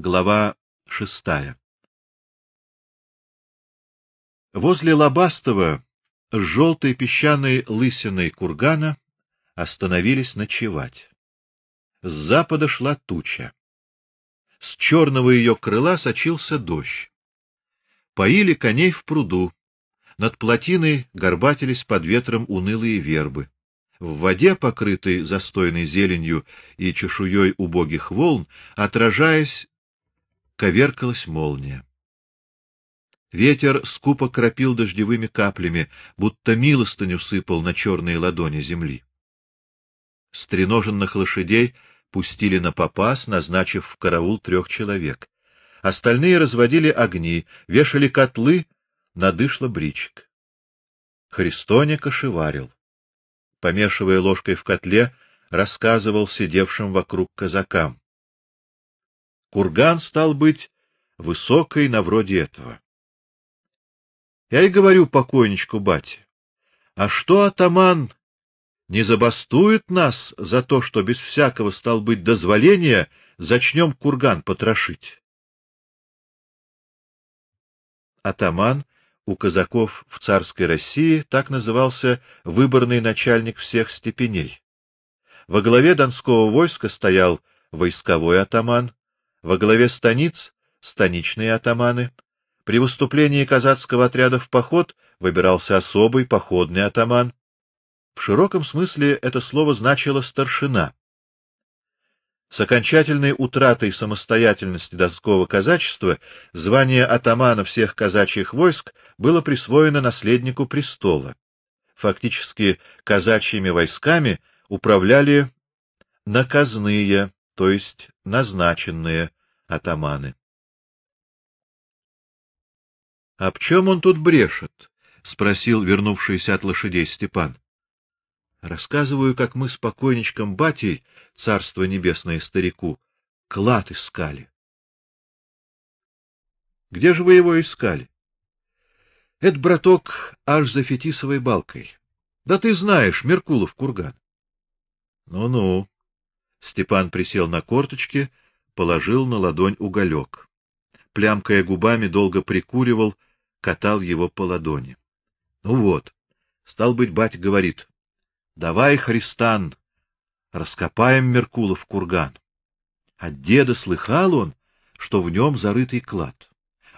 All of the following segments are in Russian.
Глава шестая. Возле Лобастова с желтой песчаной лысиной кургана остановились ночевать. С запада шла туча. С черного ее крыла сочился дождь. Поили коней в пруду. Над плотиной горбатились под ветром унылые вербы. В воде, покрытой застойной зеленью и чешуей убогих волн, отражаясь, коверкалась молния. Ветер скупо кропил дождевыми каплями, будто милостыню сыпал на черные ладони земли. Стреноженных лошадей пустили на попас, назначив в караул трех человек. Остальные разводили огни, вешали котлы, надышло бричек. Христоня кошеварил. Помешивая ложкой в котле, рассказывал сидевшим вокруг казакам. Курган стал быть высокой на вроде этого. Я и говорю покойничку бате: "А что атаман не забастует нас за то, что без всякого стал быть дозволения зачнем курган потрошить?" Атаман у казаков в царской России так назывался выборный начальник всех степеней. Во главе донского войска стоял войсковой атаман, во главе станиц станичные атаманы. При выступлении казацкого отряда в поход выбирался особый походный атаман. В широком смысле это слово значило старшина. С окончательной утратой самостоятельности донского казачества звание атамана всех казачьих войск было присвоено наследнику престола. Фактически казачьими войсками управляли наказные то есть назначенные атаманы. — Об чем он тут брешет? — спросил вернувшийся от лошадей Степан. — Рассказываю, как мы с покойничком батей, царство небесное старику, клад искали. — Где же вы его искали? — Это, браток, аж за Фетисовой балкой. Да ты знаешь, Меркулов курган. Ну — Ну-ну. Степан присел на корточки, положил на ладонь уголек. Плямкая губами, долго прикуривал, катал его по ладони. Ну вот, стал быть, батя говорит: "Давай, Христан, раскопаем Меркулов курган". От деда слыхал он, что в нем зарытый клад.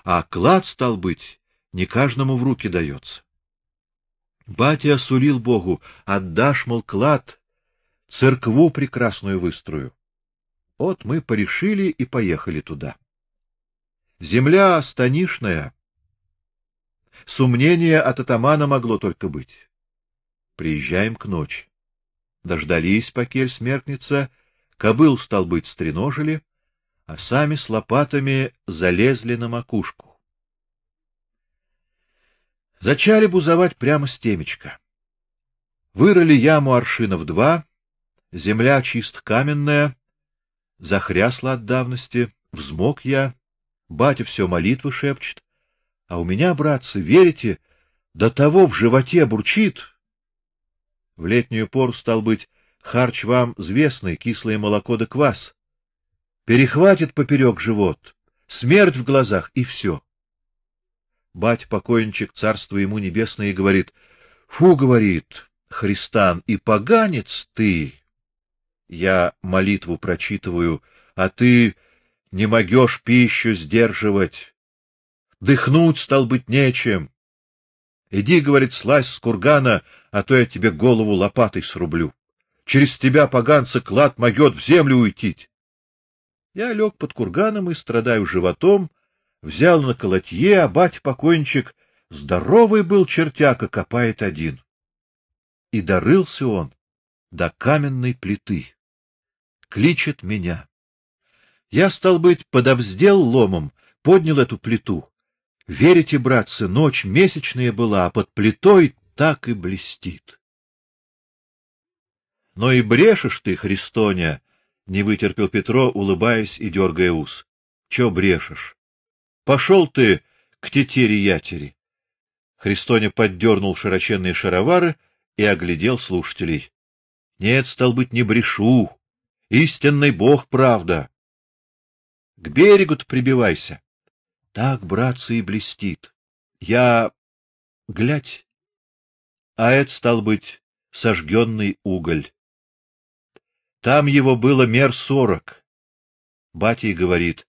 А клад стал быть не каждому в руки дается. Батя осулил Богу: "Отдашь, мол, клад, церкву прекрасную выстрою. Вот мы порешили и поехали туда. Земля станишная. Сумнение от атамана могло только быть. Приезжаем к ночи. Дождались, покель смеркнется, кобыл стал быть стреножили, а сами с лопатами залезли на макушку. Зачали бузовать прямо с темечка. Вырыли яму аршинов два, Земля чист каменная, захрясла от давности, взмок я, батя все молитвы шепчет, а у меня, братцы, верите, до того в животе бурчит. В летнюю пору стал быть харч вам известный, кислое молоко да квас. Перехватит поперек живот, смерть в глазах и все. Бать покойничек, царство ему небесное, говорит: "Фу, говорит, Христан, и поганец ты!" Я молитву прочитываю, а ты не могешь пищу сдерживать. Дыхнуть стал быть нечем. Иди, говорит, слазь с кургана, а то я тебе голову лопатой срублю. Через тебя поганца клад могет в землю уйти. Я лег под курганом и страдаю животом, взял на колотье, а бать покойничек здоровый был чертяка, копает один. И дорылся он до каменной плиты кличет меня. Я стал быть подовздел ломом, поднял эту плиту. Верите, братцы, ночь месячная была, а под плитой так и блестит. Но и брешешь ты, Христоня, не вытерпел Петро, улыбаясь и дергая ус. Че брешешь? Пошел ты к тетере-ятери. Христоня поддернул широченные шаровары и оглядел слушателей. Нет, стал быть, не брешу. Истинный Бог, правда. К берегу-то прибивайся. Так, братцы, и блестит. Я глядь. А это стал быть сожженный уголь. Там его было мер сорок. Батя говорит: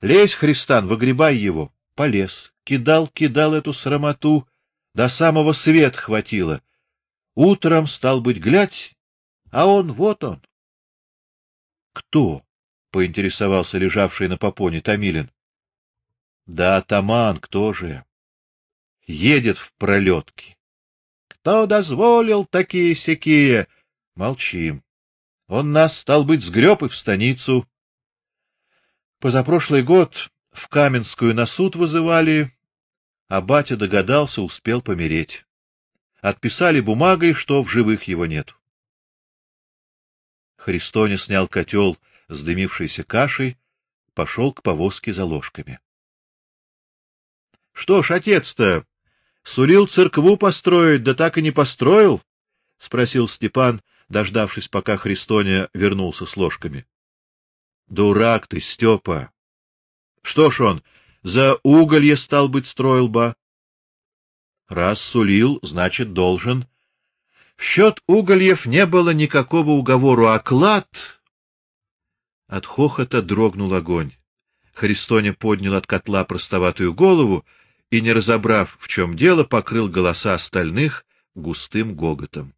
"Лезь, Христан, выгребай его". Полез, кидал, кидал эту срамоту, до самого свет хватило. Утром стал быть глядь, а он вот он. Кто? поинтересовался лежавший на попоне Томилин. Да атаман, кто же? Едет в пролетке. Кто дозволил такие сякие? Молчим. Он нас стал быть сгреб и в станицу. Позапрошлый год в Каменскую на суд вызывали, а батя догадался, успел помереть. Отписали бумагой, что в живых его нет. Христоня снял котел с дымившейся кашей, пошел к повозке за ложками. Что ж, отец-то сулил церкву построить, да так и не построил? спросил Степан, дождавшись, пока Христоня вернулся с ложками. Дурак ты, Степа. Что ж он, за уголье стал быть строил бы. Раз сулил, значит, должен. В счет угольев не было никакого уговору, а клад От хохота дрогнул огонь. Христоня поднял от котла простоватую голову и, не разобрав, в чем дело, покрыл голоса остальных густым гоготом.